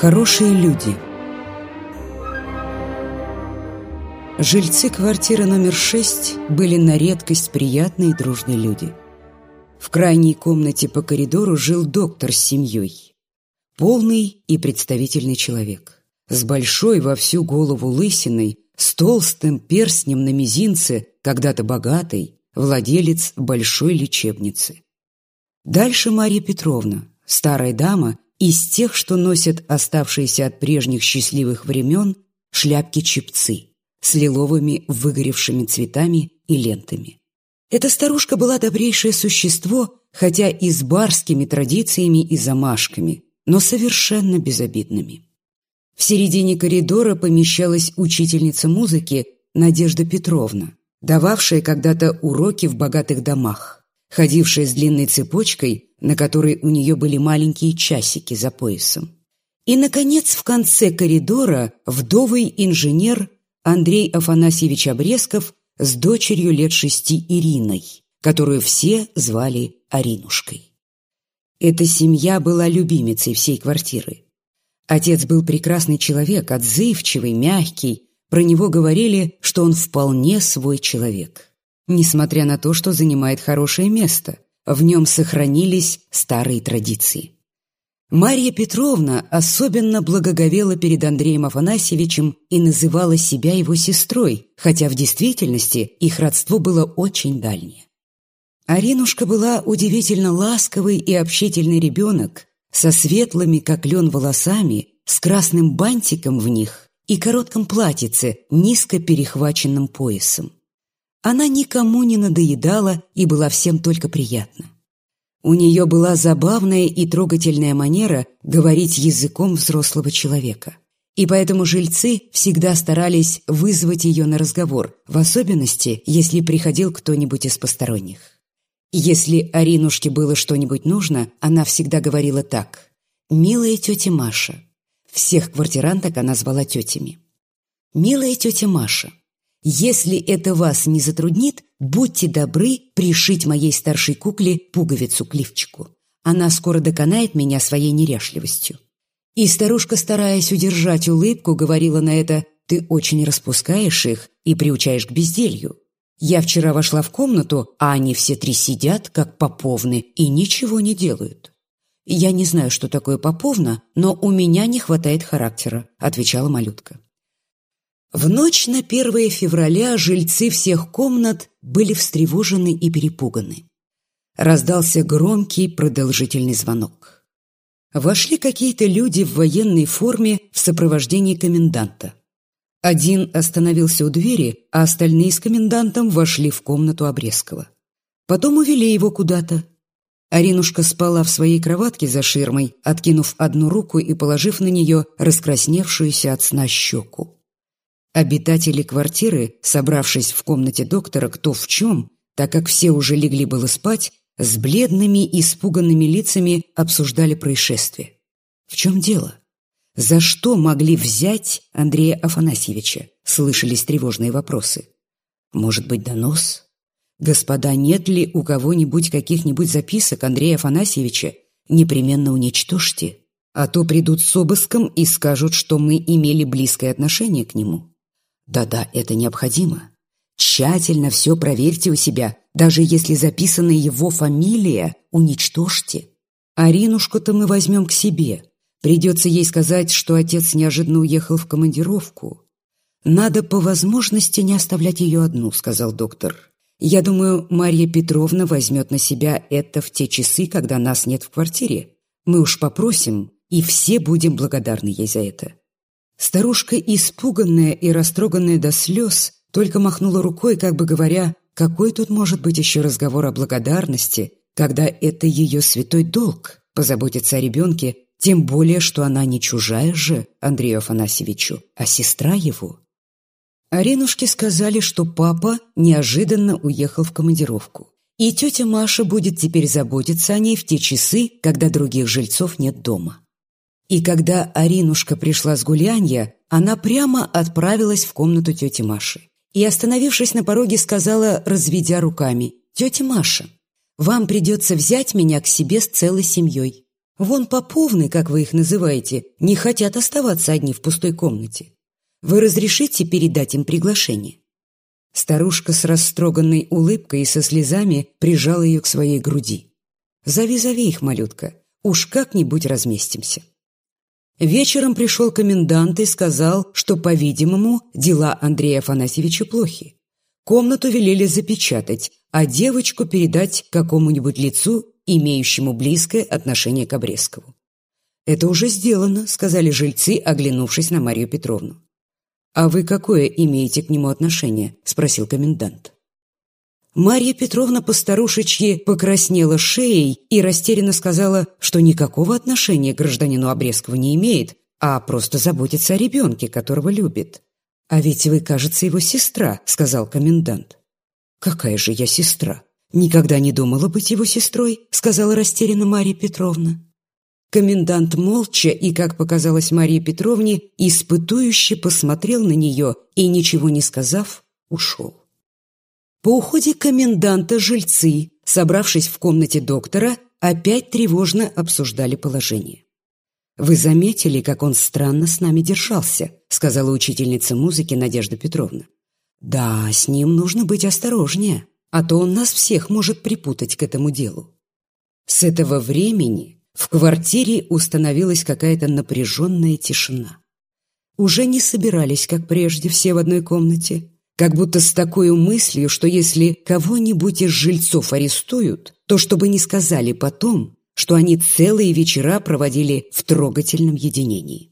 Хорошие люди Жильцы квартиры номер шесть были на редкость приятные и дружные люди. В крайней комнате по коридору жил доктор с семьей. Полный и представительный человек. С большой во всю голову лысиной, с толстым перстнем на мизинце, когда-то богатый, владелец большой лечебницы. Дальше Марья Петровна, старая дама, из тех, что носят оставшиеся от прежних счастливых времен шляпки-чепцы с лиловыми выгоревшими цветами и лентами. Эта старушка была добрейшее существо, хотя и с барскими традициями и замашками, но совершенно безобидными. В середине коридора помещалась учительница музыки Надежда Петровна, дававшая когда-то уроки в богатых домах, ходившая с длинной цепочкой, на которой у нее были маленькие часики за поясом. И, наконец, в конце коридора вдовый инженер Андрей Афанасьевич Обрезков с дочерью лет шести Ириной, которую все звали Аринушкой. Эта семья была любимицей всей квартиры. Отец был прекрасный человек, отзывчивый, мягкий, про него говорили, что он вполне свой человек. Несмотря на то, что занимает хорошее место, в нем сохранились старые традиции. Марья Петровна особенно благоговела перед Андреем Афанасьевичем и называла себя его сестрой, хотя в действительности их родство было очень дальнее. Аринушка была удивительно ласковый и общительный ребенок, со светлыми, как лен, волосами, с красным бантиком в них и коротком платьице, низко перехваченным поясом. Она никому не надоедала и была всем только приятна. У нее была забавная и трогательная манера говорить языком взрослого человека. И поэтому жильцы всегда старались вызвать ее на разговор, в особенности, если приходил кто-нибудь из посторонних. Если Аринушке было что-нибудь нужно, она всегда говорила так. «Милая тетя Маша, всех квартиранток она звала тетями. «Милая тетя Маша, если это вас не затруднит, будьте добры пришить моей старшей кукле пуговицу к лифчику. Она скоро доконает меня своей неряшливостью». И старушка, стараясь удержать улыбку, говорила на это «Ты очень распускаешь их и приучаешь к безделью. Я вчера вошла в комнату, а они все три сидят, как поповны, и ничего не делают. «Я не знаю, что такое поповна, но у меня не хватает характера», — отвечала малютка. В ночь на 1 февраля жильцы всех комнат были встревожены и перепуганы. Раздался громкий продолжительный звонок. Вошли какие-то люди в военной форме в сопровождении коменданта. Один остановился у двери, а остальные с комендантом вошли в комнату Обрезкова. Потом увели его куда-то, Аринушка спала в своей кроватке за ширмой, откинув одну руку и положив на нее раскрасневшуюся от сна щеку. Обитатели квартиры, собравшись в комнате доктора кто в чем, так как все уже легли было спать, с бледными и испуганными лицами обсуждали происшествие. В чем дело? За что могли взять Андрея Афанасьевича? Слышались тревожные вопросы. Может быть, донос? «Господа, нет ли у кого-нибудь каких-нибудь записок Андрея Афанасьевича? Непременно уничтожьте, а то придут с обыском и скажут, что мы имели близкое отношение к нему». «Да-да, это необходимо. Тщательно все проверьте у себя, даже если записана его фамилия, уничтожьте. Аринушку-то мы возьмем к себе. Придется ей сказать, что отец неожиданно уехал в командировку». «Надо по возможности не оставлять ее одну», — сказал доктор. Я думаю, Марья Петровна возьмет на себя это в те часы, когда нас нет в квартире. Мы уж попросим, и все будем благодарны ей за это». Старушка, испуганная и растроганная до слез, только махнула рукой, как бы говоря, какой тут может быть еще разговор о благодарности, когда это ее святой долг позаботиться о ребенке, тем более, что она не чужая же Андрею Афанасьевичу, а сестра его. Аринушке сказали, что папа неожиданно уехал в командировку. И тетя Маша будет теперь заботиться о ней в те часы, когда других жильцов нет дома. И когда Аринушка пришла с гулянья, она прямо отправилась в комнату тети Маши. И, остановившись на пороге, сказала, разведя руками, «Тетя Маша, вам придется взять меня к себе с целой семьей». Вон поповны, как вы их называете, не хотят оставаться одни в пустой комнате. Вы разрешите передать им приглашение?» Старушка с растроганной улыбкой и со слезами прижала ее к своей груди. «Зови, зови их, малютка, уж как-нибудь разместимся». Вечером пришел комендант и сказал, что, по-видимому, дела Андрея Афанасьевича плохи. Комнату велели запечатать, а девочку передать какому-нибудь лицу, имеющему близкое отношение к Обрезкову. «Это уже сделано», — сказали жильцы, оглянувшись на Марию Петровну. «А вы какое имеете к нему отношение?» — спросил комендант. Марья Петровна постарушечьи покраснела шеей и растерянно сказала, что никакого отношения к гражданину Обрезкову не имеет, а просто заботится о ребенке, которого любит. «А ведь вы, кажется, его сестра», — сказал комендант. «Какая же я сестра? Никогда не думала быть его сестрой», — сказала растерянно Марья Петровна. Комендант молча и, как показалось Марии Петровне, испытующе посмотрел на нее и, ничего не сказав, ушел. По уходе коменданта жильцы, собравшись в комнате доктора, опять тревожно обсуждали положение. «Вы заметили, как он странно с нами держался», сказала учительница музыки Надежда Петровна. «Да, с ним нужно быть осторожнее, а то он нас всех может припутать к этому делу». С этого времени в квартире установилась какая-то напряженная тишина. Уже не собирались, как прежде, все в одной комнате, как будто с такой мыслью, что если кого-нибудь из жильцов арестуют, то чтобы не сказали потом, что они целые вечера проводили в трогательном единении.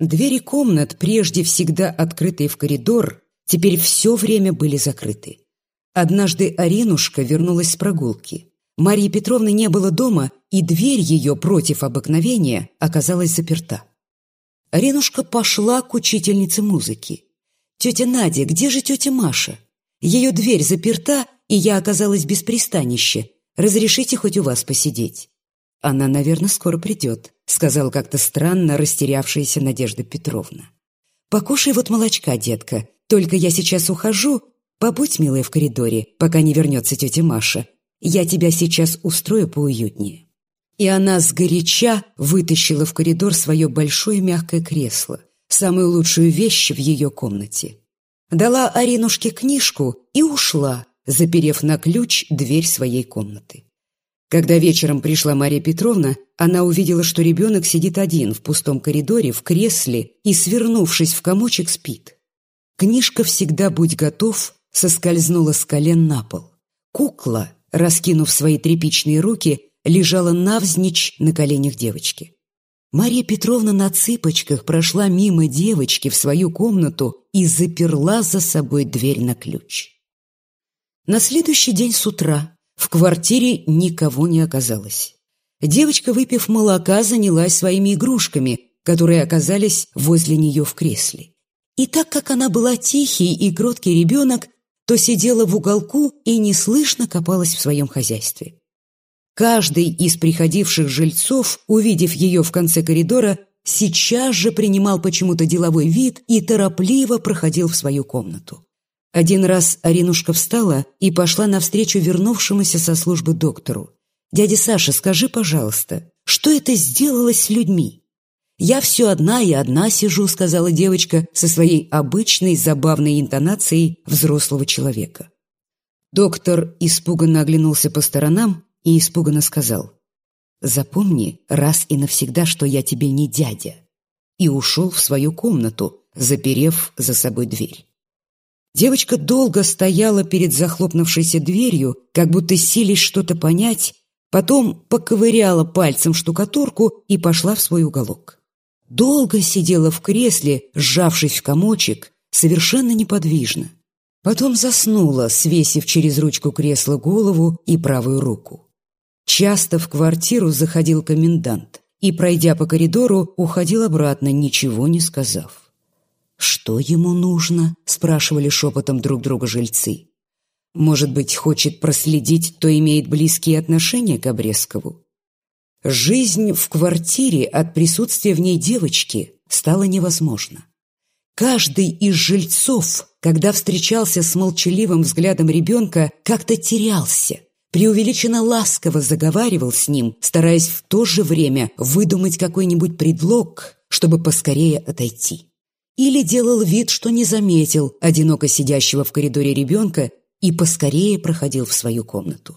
Двери комнат, прежде всегда открытые в коридор, теперь все время были закрыты. Однажды Аринушка вернулась с прогулки. Марьи Петровны не было дома, и дверь ее против обыкновения оказалась заперта. Ренушка пошла к учительнице музыки. «Тетя Надя, где же тетя Маша? Ее дверь заперта, и я оказалась без пристанища. Разрешите хоть у вас посидеть?» «Она, наверное, скоро придет», — сказала как-то странно растерявшаяся Надежда Петровна. «Покушай вот молочка, детка. Только я сейчас ухожу. Побудь, милая, в коридоре, пока не вернется тетя Маша. Я тебя сейчас устрою поуютнее». И она сгоряча вытащила в коридор свое большое мягкое кресло, самую лучшую вещь в ее комнате. Дала Аринушке книжку и ушла, заперев на ключ дверь своей комнаты. Когда вечером пришла Мария Петровна, она увидела, что ребенок сидит один в пустом коридоре, в кресле и, свернувшись в комочек, спит. Книжка «Всегда будь готов» соскользнула с колен на пол. Кукла, раскинув свои тряпичные руки, лежала навзничь на коленях девочки. Мария Петровна на цыпочках прошла мимо девочки в свою комнату и заперла за собой дверь на ключ. На следующий день с утра в квартире никого не оказалось. Девочка, выпив молока, занялась своими игрушками, которые оказались возле нее в кресле. И так как она была тихий и кроткий ребенок, то сидела в уголку и неслышно копалась в своем хозяйстве. Каждый из приходивших жильцов, увидев ее в конце коридора, сейчас же принимал почему-то деловой вид и торопливо проходил в свою комнату. Один раз Аринушка встала и пошла навстречу вернувшемуся со службы доктору. «Дядя Саша, скажи, пожалуйста, что это сделалось с людьми?» «Я все одна и одна сижу», — сказала девочка со своей обычной забавной интонацией взрослого человека. Доктор испуганно оглянулся по сторонам и испуганно сказал «Запомни раз и навсегда, что я тебе не дядя», и ушел в свою комнату, заперев за собой дверь. Девочка долго стояла перед захлопнувшейся дверью, как будто сились что-то понять, потом поковыряла пальцем штукатурку и пошла в свой уголок. Долго сидела в кресле, сжавшись в комочек, совершенно неподвижно. Потом заснула, свесив через ручку кресла голову и правую руку. Часто в квартиру заходил комендант и, пройдя по коридору, уходил обратно, ничего не сказав. «Что ему нужно?» – спрашивали шепотом друг друга жильцы. «Может быть, хочет проследить, кто имеет близкие отношения к Обрезкову?» Жизнь в квартире от присутствия в ней девочки стала невозможна. Каждый из жильцов, когда встречался с молчаливым взглядом ребенка, как-то терялся, преувеличенно ласково заговаривал с ним, стараясь в то же время выдумать какой-нибудь предлог, чтобы поскорее отойти. Или делал вид, что не заметил одиноко сидящего в коридоре ребенка и поскорее проходил в свою комнату.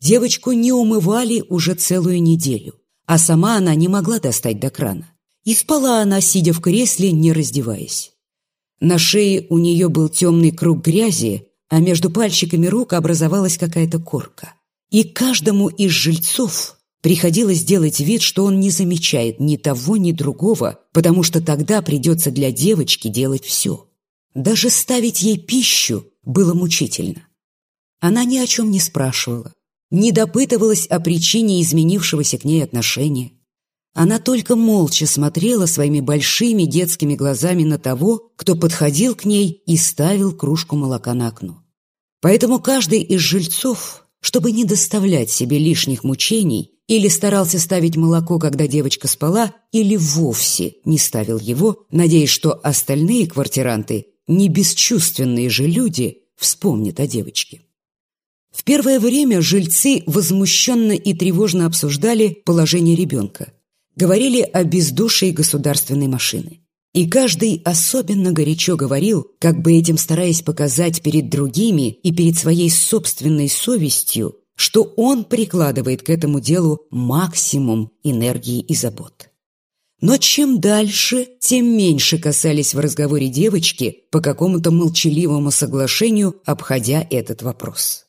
Девочку не умывали уже целую неделю, а сама она не могла достать до крана. И спала она, сидя в кресле, не раздеваясь. На шее у нее был темный круг грязи, а между пальчиками рук образовалась какая-то корка. И каждому из жильцов приходилось делать вид, что он не замечает ни того, ни другого, потому что тогда придется для девочки делать все. Даже ставить ей пищу было мучительно. Она ни о чем не спрашивала, не допытывалась о причине изменившегося к ней отношения. Она только молча смотрела своими большими детскими глазами на того, кто подходил к ней и ставил кружку молока на окно. Поэтому каждый из жильцов, чтобы не доставлять себе лишних мучений, или старался ставить молоко, когда девочка спала, или вовсе не ставил его, надеясь, что остальные квартиранты, не бесчувственные же люди, вспомнят о девочке. В первое время жильцы возмущенно и тревожно обсуждали положение ребенка говорили о бездушии государственной машины. И каждый особенно горячо говорил, как бы этим стараясь показать перед другими и перед своей собственной совестью, что он прикладывает к этому делу максимум энергии и забот. Но чем дальше, тем меньше касались в разговоре девочки по какому-то молчаливому соглашению, обходя этот вопрос.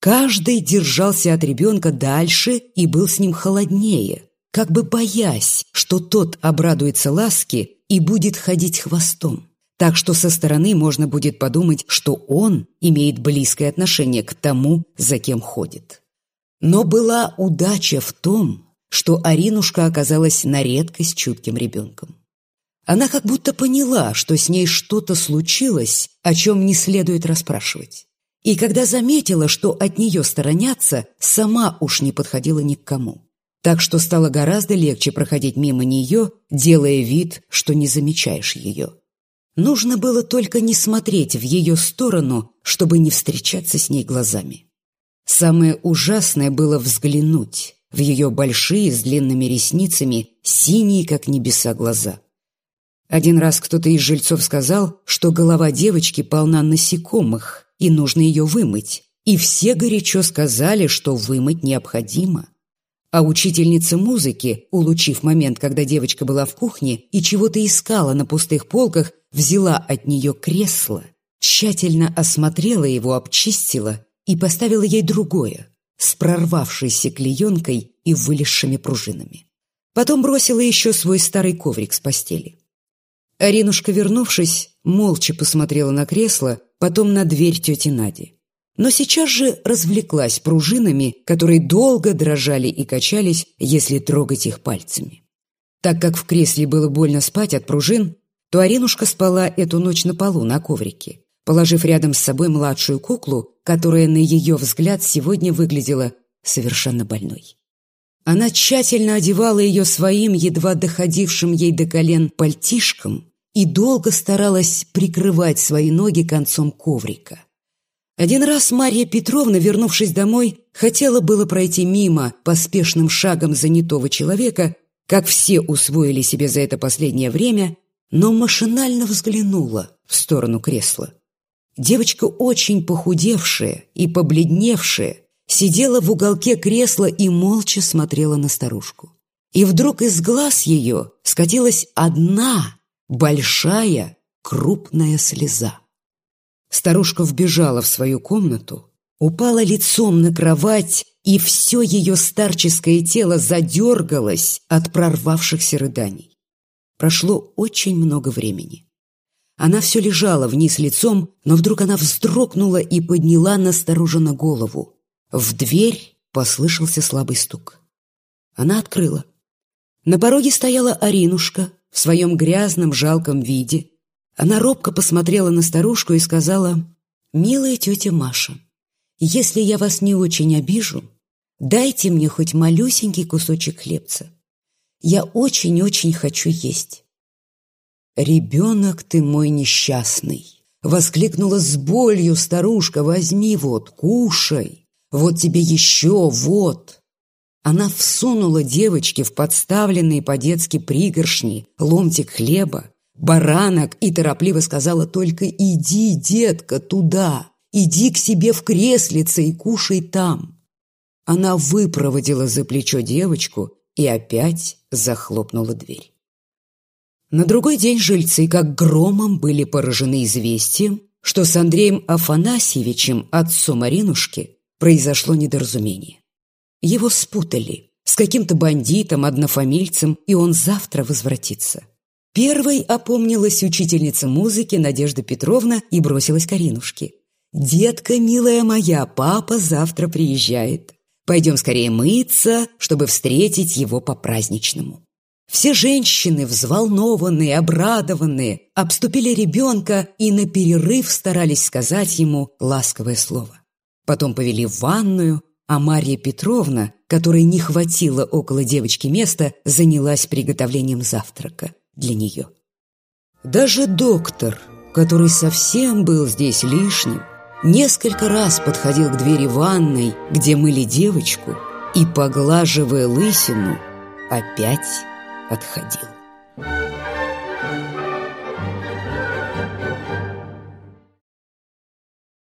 Каждый держался от ребенка дальше и был с ним холоднее, как бы боясь, что тот обрадуется ласке и будет ходить хвостом. Так что со стороны можно будет подумать, что он имеет близкое отношение к тому, за кем ходит. Но была удача в том, что Аринушка оказалась на редкость чутким ребенком. Она как будто поняла, что с ней что-то случилось, о чем не следует расспрашивать. И когда заметила, что от нее сторонятся, сама уж не подходила ни к кому так что стало гораздо легче проходить мимо нее, делая вид, что не замечаешь ее. Нужно было только не смотреть в ее сторону, чтобы не встречаться с ней глазами. Самое ужасное было взглянуть в ее большие с длинными ресницами, синие, как небеса, глаза. Один раз кто-то из жильцов сказал, что голова девочки полна насекомых, и нужно ее вымыть, и все горячо сказали, что вымыть необходимо. А учительница музыки, улучив момент, когда девочка была в кухне и чего-то искала на пустых полках, взяла от нее кресло, тщательно осмотрела его, обчистила и поставила ей другое, с прорвавшейся клеенкой и вылезшими пружинами. Потом бросила еще свой старый коврик с постели. Аринушка, вернувшись, молча посмотрела на кресло, потом на дверь тети Нади но сейчас же развлеклась пружинами, которые долго дрожали и качались, если трогать их пальцами. Так как в кресле было больно спать от пружин, то Аринушка спала эту ночь на полу на коврике, положив рядом с собой младшую куклу, которая на ее взгляд сегодня выглядела совершенно больной. Она тщательно одевала ее своим, едва доходившим ей до колен пальтишком и долго старалась прикрывать свои ноги концом коврика. Один раз Марья Петровна, вернувшись домой, хотела было пройти мимо поспешным шагом занятого человека, как все усвоили себе за это последнее время, но машинально взглянула в сторону кресла. Девочка, очень похудевшая и побледневшая, сидела в уголке кресла и молча смотрела на старушку. И вдруг из глаз ее скатилась одна большая крупная слеза. Старушка вбежала в свою комнату, упала лицом на кровать, и все ее старческое тело задергалось от прорвавшихся рыданий. Прошло очень много времени. Она все лежала вниз лицом, но вдруг она вздрогнула и подняла настороженно голову. В дверь послышался слабый стук. Она открыла. На пороге стояла Аринушка в своем грязном жалком виде, она робко посмотрела на старушку и сказала, «Милая тетя Маша, если я вас не очень обижу, дайте мне хоть малюсенький кусочек хлебца. Я очень-очень хочу есть». «Ребенок ты мой несчастный!» — воскликнула с болью старушка. «Возьми вот, кушай!» Вот тебе еще, вот!» Она всунула девочке в подставленные по-детски пригоршни ломтик хлеба, баранок и торопливо сказала только «Иди, детка, туда, иди к себе в креслице и кушай там». Она выпроводила за плечо девочку и опять захлопнула дверь. На другой день жильцы как громом были поражены известием, что с Андреем Афанасьевичем, отцом Маринушки, произошло недоразумение. Его спутали с каким-то бандитом, однофамильцем, и он завтра возвратится. Первой опомнилась учительница музыки Надежда Петровна и бросилась к Аринушке. «Детка, милая моя, папа завтра приезжает. Пойдем скорее мыться, чтобы встретить его по-праздничному». Все женщины, взволнованные, обрадованные, обступили ребенка и на перерыв старались сказать ему ласковое слово. Потом повели в ванную, а Марья Петровна, которой не хватило около девочки места, занялась приготовлением завтрака для нее. Даже доктор, который совсем был здесь лишним, несколько раз подходил к двери ванной, где мыли девочку, и, поглаживая лысину, опять отходил.